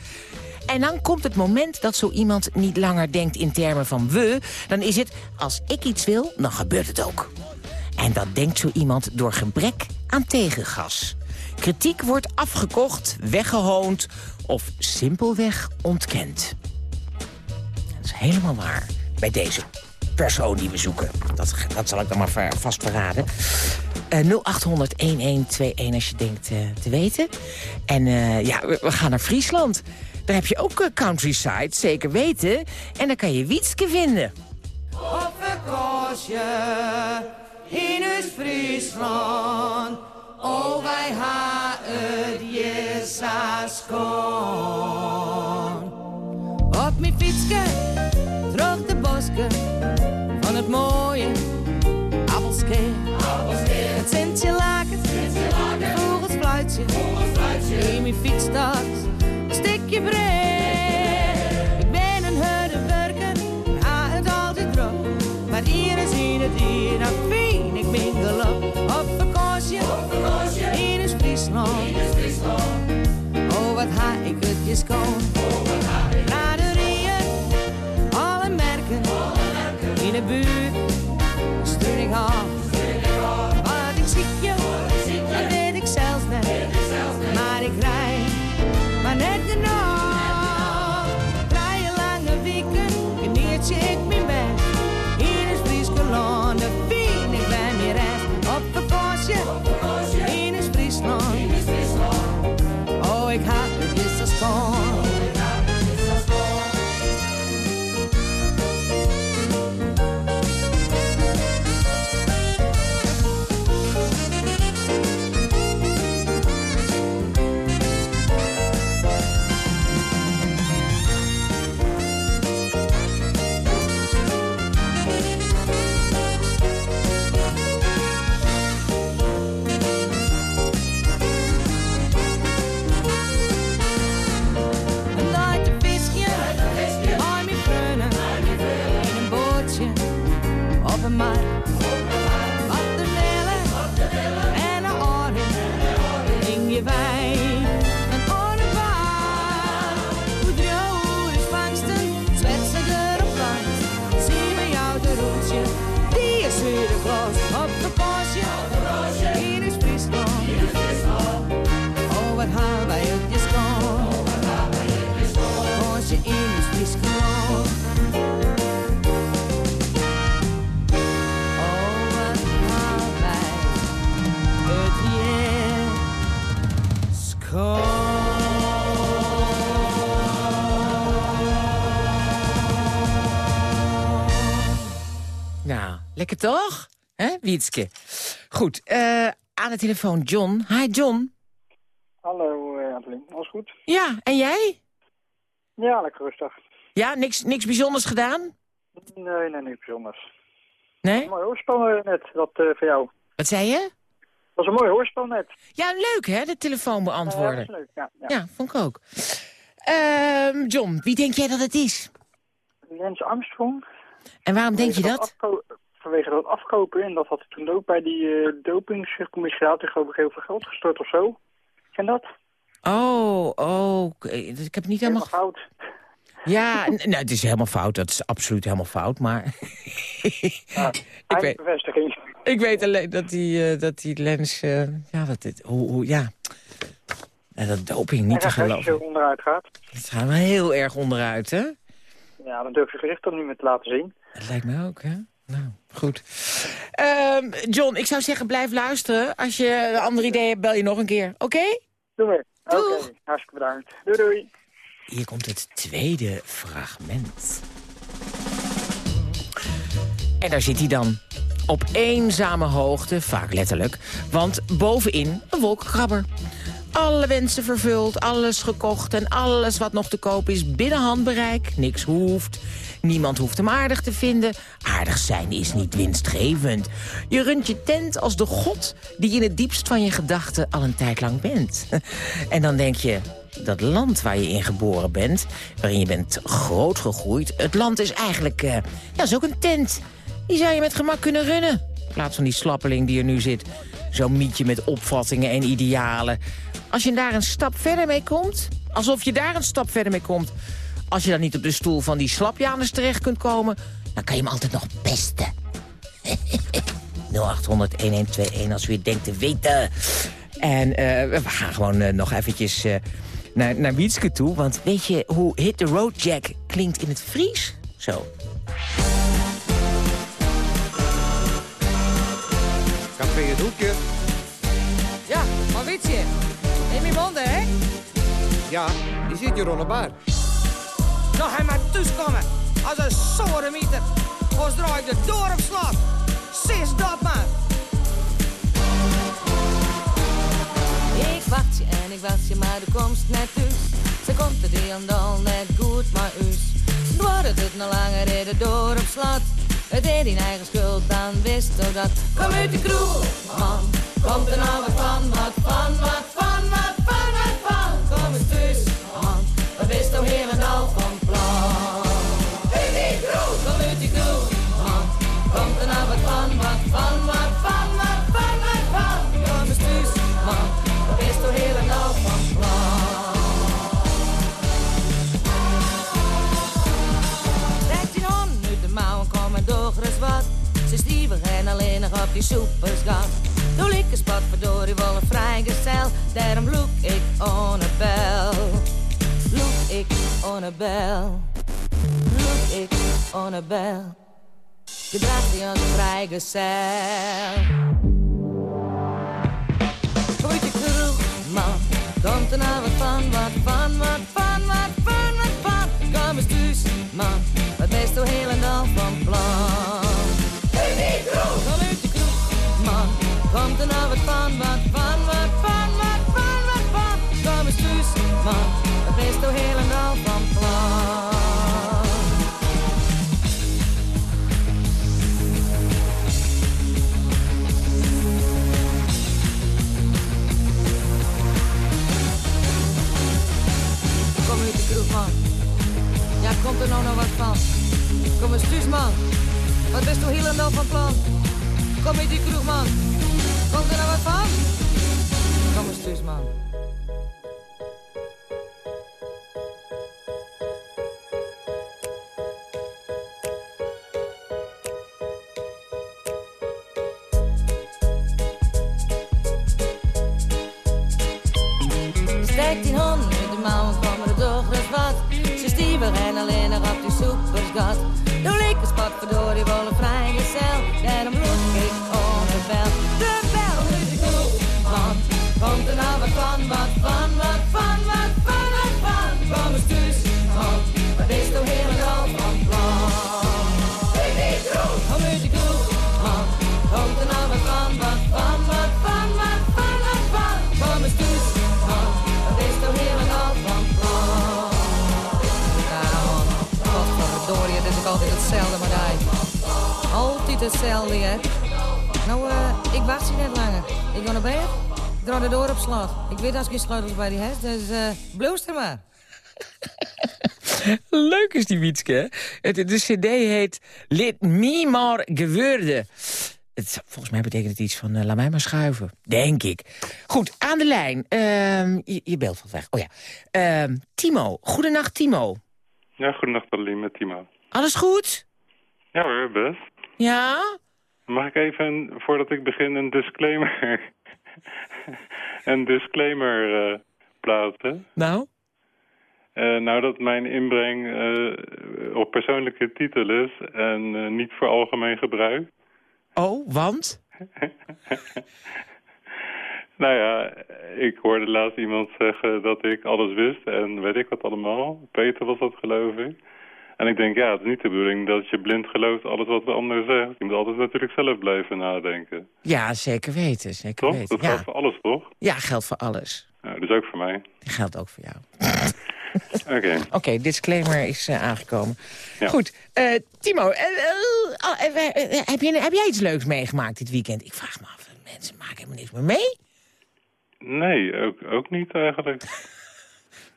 En dan komt het moment dat zo iemand niet langer denkt in termen van we. Dan is het, als ik iets wil, dan gebeurt het ook. En dat denkt zo iemand door gebrek aan tegengas. Kritiek wordt afgekocht, weggehoond of simpelweg ontkend. Dat is helemaal waar bij deze persoon die we zoeken. Dat, dat zal ik dan maar vast verraden. Eh 0800-1121 als je denkt eh, te weten. En eh, ja, we, gaan naar Friesland. Daar heb je ook eh, countryside, zeker weten. En dan kan je Wietske vinden. Op vakantie in het Friesland. Oh, wij ha het. Op mijn fietske, terug de bosken van het mooie Appelske. Het Sintje Laken, vogels fluitje, in mijn fiets staat een stukje breed. Ik ben een harde werker, ga het altijd druk. Maar hier is in het hier, nou fijn, ik ben geluk. Op vakantie, in het Friesland. Oh, wat ha ik het je schoon. Braderieën, alle merken, in de buurt, toch? Hè, Wietske? Goed, eh, aan de telefoon John. Hi, John. Hallo, uh, Adeline. Alles goed? Ja, en jij? Ja, lekker rustig. Ja, niks, niks bijzonders gedaan? Nee, nee, niet bijzonders. Nee? Mooi hoorspel eh, net, dat eh, van jou. Wat zei je? Dat was een mooi hoorspel net. Ja, leuk hè, de telefoon Ja, beantwoorden. dat is leuk, ja. ja. Ja, vond ik ook. Ehm, John, wie denk jij dat het is? Lens Armstrong. En waarom denk je dat? Vanwege dat afkopen, en dat had hij toen ook bij die uh, dopingscommissie had geloof ik heel veel geld gestort of zo. Ken dat? Oh, oh, ik ik heb het niet helemaal... Helemaal fout. Ja, nou, het is helemaal fout. Dat is absoluut helemaal fout, maar... ik, weet, Eindbevestiging. ik weet alleen dat die, eh, dat die lens... eh, ja, dat dit, hoe, hoe, ja... En dat doping niet te geloven. onderuit gaat. Het gaat wel heel erg onderuit, hè? Ja, dan durf je gezicht toch niet meer te laten zien. Dat lijkt me ook, hè? Nou, goed. Ehm, John, ik zou zeggen, blijf luisteren. Als je een ander idee hebt, bel je nog een keer. Oké? Doe weer. Oké, hartstikke bedankt. Doei doei. Hier komt het tweede fragment. En daar zit hij dan. Op eenzame hoogte, vaak letterlijk. Want bovenin een wolkenkrabber. Alle wensen vervuld, alles gekocht en alles wat nog te koop is binnen handbereik. Niks hoeft. Niemand hoeft hem aardig te vinden. Aardig zijn is niet winstgevend. Je runt je tent als de god die in het diepst van je gedachten al een tijd lang bent. En dan denk je, dat land waar je in geboren bent, waarin je bent grootgegroeid... het land is eigenlijk, eh, ja, is ook een tent. Die zou je met gemak kunnen runnen. In plaats van die slappeling die er nu zit. Zo'n mietje met opvattingen en idealen. Als je daar een stap verder mee komt, alsof je daar een stap verder mee komt... als je dan niet op de stoel van die slapjaners terecht kunt komen... dan kan je hem altijd nog pesten. 0800-1121 als u het denkt te weten. En eh, we gaan gewoon eh, nog eventjes eh, naar, naar Wietske toe. Want weet je hoe Hit the Road Jack klinkt in het Fries? Zo. Café het hoekje. Ja, maar weet je, je hè? Ja, die zit hier onder bar. Nog hij maar thuiskomen. Als een sooremieter. Ons draai ik de door op slot. Sis dat maar. Ik wacht je en ik wacht je, maar de komst net thuis. Ze komt het hier en dan net goed, maar us. Wordt het het nog langer in de door op slot. Het is in eigen schuld, dan wist je dat. Kom uit de kroeg, man. Komt er nou wat van, wat van, wat van, wat die soepers gaan. Toen ik een spat verdorie wel een vrijgezel. Daarom look ik on a ik on a bel. Look ik on a bel. Gedrag die als een vrijgezel. Kom je kroeg, man. Komt er nou wat van, wat van, wat van, wat van, wat van. Kom eens thuis, man. Wat ben je toch helemaal van plan? Er nou wat van, wat van, wat van, wat van, wat van. Kom eens thuis, man. Ben je toch helemaal van plan? Kom uit de kroeg, man. Ja, komt er nou nog wat van? Kom eens thuis, man. Wat bist toch helemaal van plan? Kom uit die kroeg, man. Kom eens thuis, man. Hetzelfde, hè. Nou, eh, ik wacht je net langer. Ik ga naar bed. Ik draai de deur op slot. Ik weet als ik geen sleutels bij die heb, dus eh blooster maar. Leuk is die Wietske, hè? Het, de cd heet Lid Me Maar Gewurde. Het, volgens mij betekent het iets van, eh, laat mij maar schuiven. Denk ik. Goed, aan de lijn. Ehm, je, je beeld valt weg. Oh ja. Ehm, Timo. Goedenacht, Timo. Ja, goedenacht Adeline met Timo. Alles goed? Ja hoor, best. Ja? Mag ik even, voordat ik begin, een disclaimer, een disclaimer eh, plaatsen? Nou? Eh, nou, dat mijn inbreng eh, op persoonlijke titel is en niet voor algemeen gebruik. Oh, want? Nou ja, ik hoorde laatst iemand zeggen dat ik alles wist en weet ik wat allemaal. Peter was dat, geloof ik. En ik denk, ja, het is niet de bedoeling dat je blind gelooft alles wat de ander zegt. Je moet altijd natuurlijk zelf blijven nadenken. Ja, zeker weten. Zeker Toch? weten. Dat Ja. geldt voor alles, toch? ja, geldt voor alles. Nou, dus ook voor mij. Die geldt ook voor jou. Oké. Oké, disclaimer is eh, aangekomen. Ja. Goed, eh, Timo, eh, eh, eh, eh, heb, je, heb jij iets leuks meegemaakt dit weekend? Ik vraag me af, mensen maken helemaal niks meer mee. Nee, ook, ook niet eigenlijk.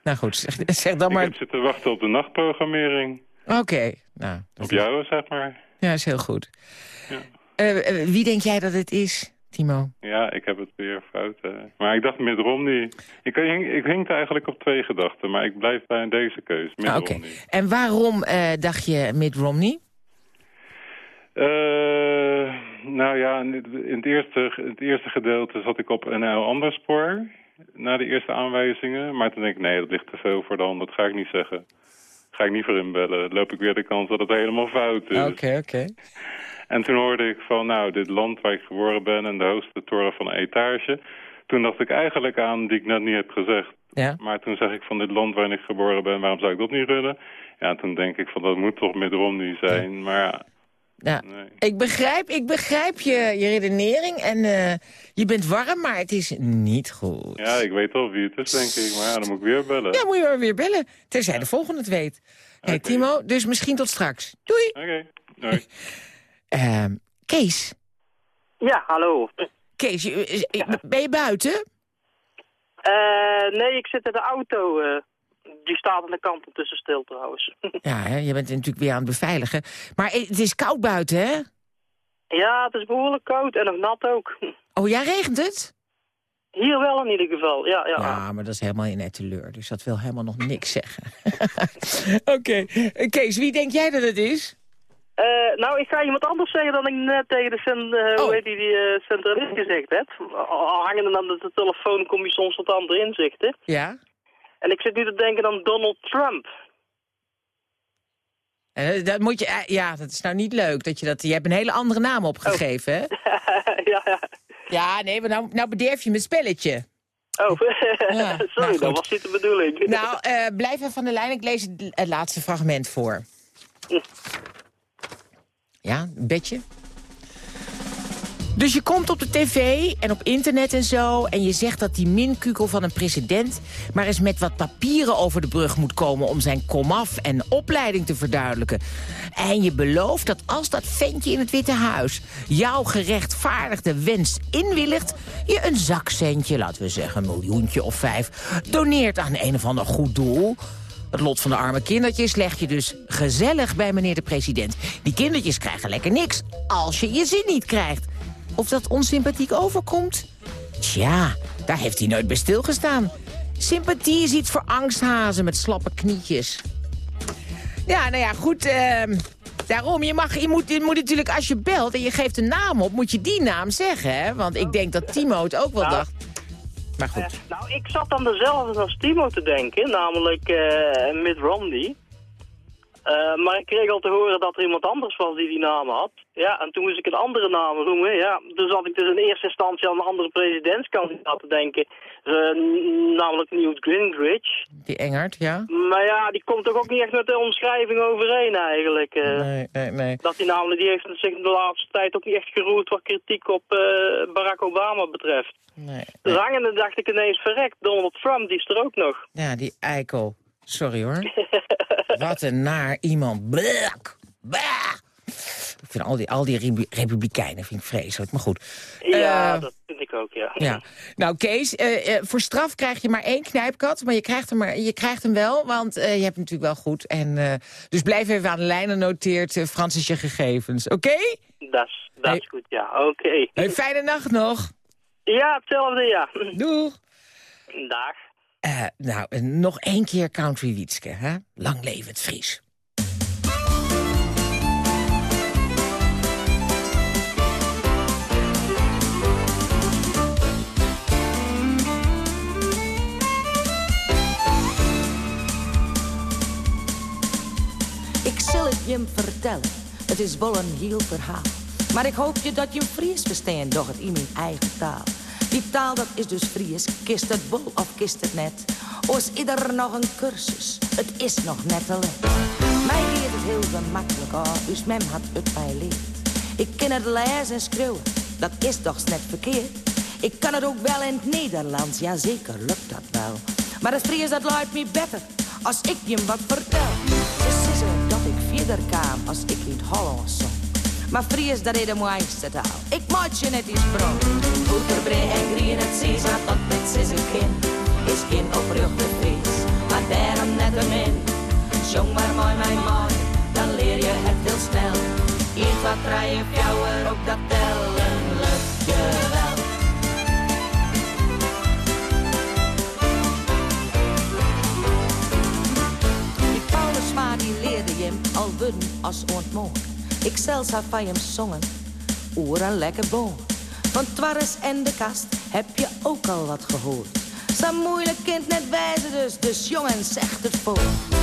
Nou goed, zeg, zeg dan Ik maar... heb zitten wachten op de nachtprogrammering. Oké, nou, Op jou, zeg maar. ja, is heel goed. Eh, eh, wie denk jij dat het is, Timo? Ja, ik heb het weer fout. Maar ik dacht Mitt Romney. Ik, hing, ik hinkte eigenlijk op twee gedachten, maar ik blijf bij deze keus. Mitt Ah. Romney. En waarom eh, dacht je Mitt Romney? Nou ja, in het, in het eerste, het eerste gedeelte zat ik op een heel ander spoor. Na de eerste aanwijzingen. Maar toen denk ik, nee, dat ligt te veel voor de hand. Dat ga ik niet zeggen. Ga ik niet voor inbellen. Dan loop ik weer de kans dat het helemaal fout is. Oké, oké. En toen hoorde ik van, nou, dit land waar ik geboren ben... en de hoogste toren van een etage. Toen dacht ik eigenlijk aan die ik net niet heb gezegd. Ja. Maar toen zeg ik van dit land waarin ik geboren ben... waarom zou ik dat niet runnen? Ja, toen denk ik van, dat moet toch met Romney zijn. Maar ja, ik, begrijp, ik begrijp je, je redenering en eh, je bent warm, maar het is niet goed. ja, ik weet al wie het is, denk ik. Maar ja, dan moet ik weer bellen. Ja, moet je maar weer bellen, tenzij de volgende het weet. Hé hey, Timo, dus misschien tot straks. Doei! Oké, doei. Ehm, Kees? Ja, hallo. Kees, je- eh, ben je buiten? Eh, nee, ik zit in de auto. Die staat aan de kant tussen stil trouwens. Ja, hè, je bent natuurlijk weer aan het beveiligen. Maar eh, het is koud buiten, hè? ja, het is behoorlijk koud en nog nat ook. Oh, ja, regent het? Hier wel in ieder geval, ja. ja. Ja, maar dat is helemaal in teleur. Dus dat wil helemaal nog niks zeggen. Oké. Eh, Kees, wie denk jij dat het is? Eh, nou, ik ga iemand anders zeggen dan ik net tegen de cent, hoe heet die, die eh, centralist gezegd heb. Al hangende aan de telefoon kom je soms tot andere inzichten. Ja? En ik zit nu te denken aan Donald Trump. Eh, dat moet je, eh, ja, dat is nou niet leuk. Dat je, dat, je hebt een hele andere naam opgegeven, hè? ja, ja. Ja, nee, maar nou, nou bederf je mijn spelletje. Oh, Ja, sorry, nou dat goed. was niet de bedoeling. Nou, eh, blijf even van de lijn. Ik lees het, het laatste fragment voor. Ja, een bedje. Dus je komt op de tv en op internet en zo... en je zegt dat die minkukel van een president... maar eens met wat papieren over de brug moet komen... om zijn komaf en opleiding te verduidelijken. En je belooft dat als dat ventje in het Witte Huis... jouw gerechtvaardigde wens inwilligt... je een zakcentje, laten we zeggen een miljoentje of vijf... doneert aan een of ander goed doel... Het lot van de arme kindertjes leg je dus gezellig bij meneer de president. Die kindertjes krijgen lekker niks als je je zin niet krijgt. Of dat onsympathiek overkomt? Tja, daar heeft hij nooit bij stilgestaan. Sympathie is iets voor angsthazen met slappe knietjes. Ja, nou ja, goed. ehm, daarom, je, mag, je, moet, je moet natuurlijk als je belt en je geeft een naam op... moet je die naam zeggen, hè? Want ik denk dat Timo het ook wel Nou. dacht. Maar goed. Eh, nou, ik zat aan dezelfde als Timo te denken, namelijk eh Mitt Romney. Eh, maar ik kreeg al te horen dat er iemand anders was die die naam had. Ja, en toen moest ik een andere naam noemen. Ja, dus zat ik dus in eerste instantie aan een andere presidentskandidaat te denken. Eh, namelijk Newt Gingrich. Die Engert, ja? Maar ja, die komt toch ook niet echt met de omschrijving overeen eigenlijk. eh. Nee, nee, nee. Dat die namelijk, die heeft zich de laatste tijd ook niet echt geroerd wat kritiek op Barack Obama betreft. Nee. Dus hangende dacht ik ineens, verrekt, Donald Trump, die is er ook nog. Ja, die eikel. Sorry hoor. Wat een naar iemand. Blak. Ik vind al die, al die republikeinen vind ik vreselijk, maar goed. Ja, Eh, dat vind ik ook, ja. ja. Nou, Kees, eh, eh, voor straf krijg je maar één knijpkat, maar je krijgt hem, maar, je krijgt hem wel, want je hebt hem natuurlijk wel goed. En, dus blijf even aan de lijn en noteert Francis je gegevens, oké? Dat is goed, ja. Oké. Hey, fijne nacht nog. Ja, hetzelfde, ja. Doeg. Dag. Eh, nou, nog één keer Country Wietske, hè? Lang leven het Fries. Ik zal het je vertellen, het is wel een heel verhaal. Maar ik hoop je dat je Fries verstaat, doch het in mijn eigen taal. Die taal dat is dus Fries, kist het bol of kist het net. Is ieder nog een cursus, het is nog net let. Mij leert het heel gemakkelijk, oh, dus mem had het mij leerd. Ik ken het lezen en schreeuwen, dat is toch net verkeerd. Ik kan het ook wel in het Nederlands, ja zeker lukt dat wel. Maar het Fries dat luidt me beter, als ik je wat vertel. Ze zeggen dat ik verder kwam als ik in het Hollands zong. Maar Fries dat is de mooiste taal, ik maak je net iets sprong. Boeterbrei en grien, het zeezat tot met zes kind. Is geen opruchte Fries, maar daarom net een min. Jong maar mooi mijn mooi, dan leer je het heel snel. Eén, wat drie en fjouwer, ook dat tellen lukt je wel. Die Paulusma die leerde je al wudden als ontmoet. Zelfs had van zongen, oer een lekker boom. Van Twarres en de kast heb je ook al wat gehoord. Zo'n moeilijk kind net wijzen dus, dus jongen zegt het voor.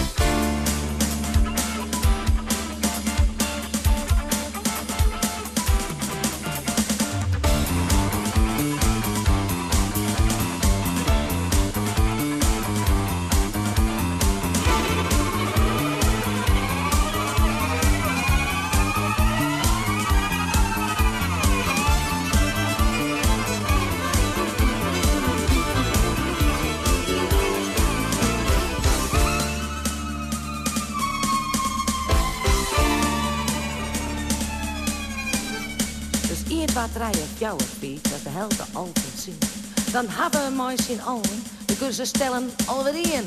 Feet, dat de helden altijd zien. Dan hebben we mooi zien allen, kunnen ze stellen alweer in.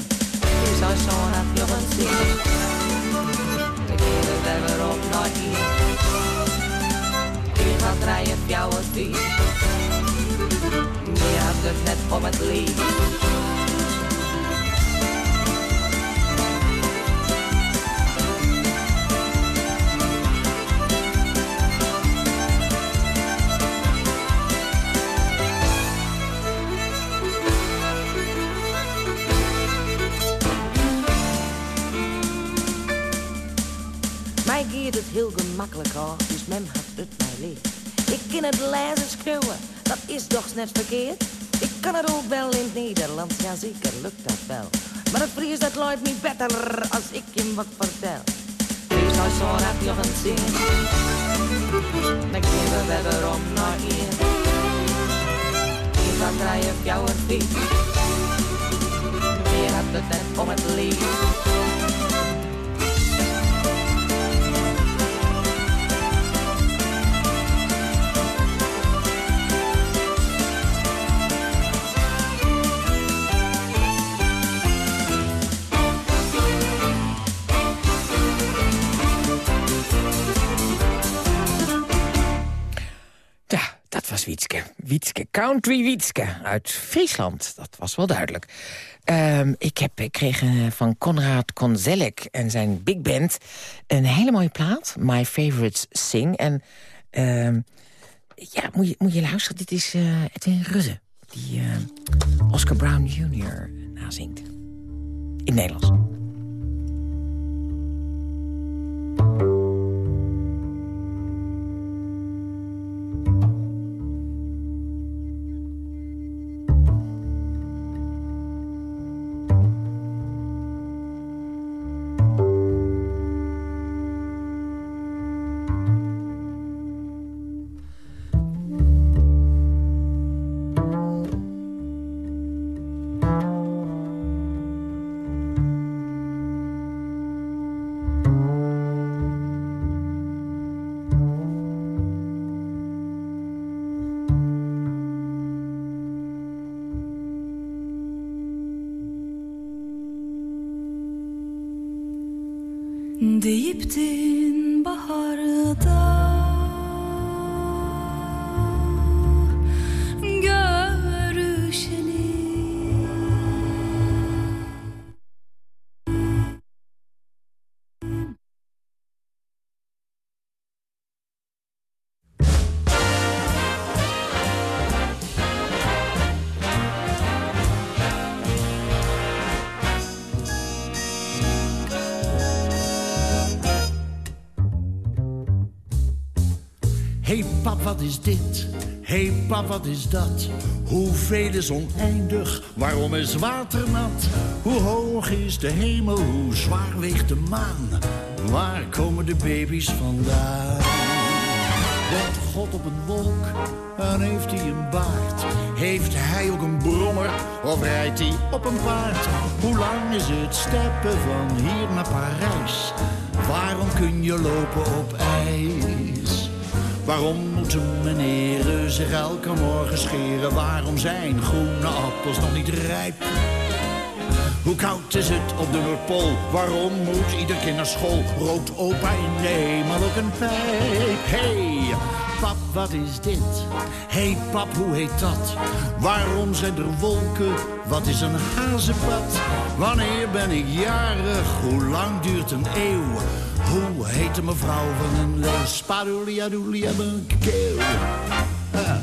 Is als had je een zien. De kinderen hebben op naar hier. Hier wat rijden jouw feet. Meer had het net om het lief. Net verkeerd? Ik kan het ook wel in het Nederlands, ja zeker lukt dat wel. Maar het Fries dat luidt niet beter als ik hem wat vertel. Wees nou zo dat je een zin. Dan geven we erom naar hier. Hier gaat draaien op jouw fiets. Meer had het net om het lief. Wietske. Country Wietske uit Friesland. Dat was wel duidelijk. Ehm, ik, heb, ik kreeg van Konrad Konzelek en zijn big band... een hele mooie plaat, My Favorites Sing. En ehm, ja, moet je, moet je luisteren, dit is eh Edwin Rudde... die eh, Oscar Brown Jr. nazingt. In Nederlands. Wat is dit? Hey pap, wat is dat? Hoeveel is oneindig? Waarom is water nat? Hoe hoog is de hemel? Hoe zwaar weegt de maan? Waar komen de baby's vandaan? Woont God op een wolk en heeft hij een baard? Heeft hij ook een brommer of rijdt hij op een paard? Hoe lang is het steppen van hier naar Parijs? Waarom kun je lopen op ijs? Waarom moeten meneren zich elke morgen scheren? Waarom zijn groene appels nog niet rijp? Hoe koud is het op de Noordpool? Waarom moet ieder kind naar school? Rookt opa in de hemel ook een pijp? Hey, pap, wat is dit? Hey pap, hoe heet dat? Waarom zijn er wolken? Wat is een hazenpad? Wanneer ben ik jarig? Hoe lang duurt een eeuw? Hoe heet de mevrouw van een leeuw? Spadulia doelia keel. Ah.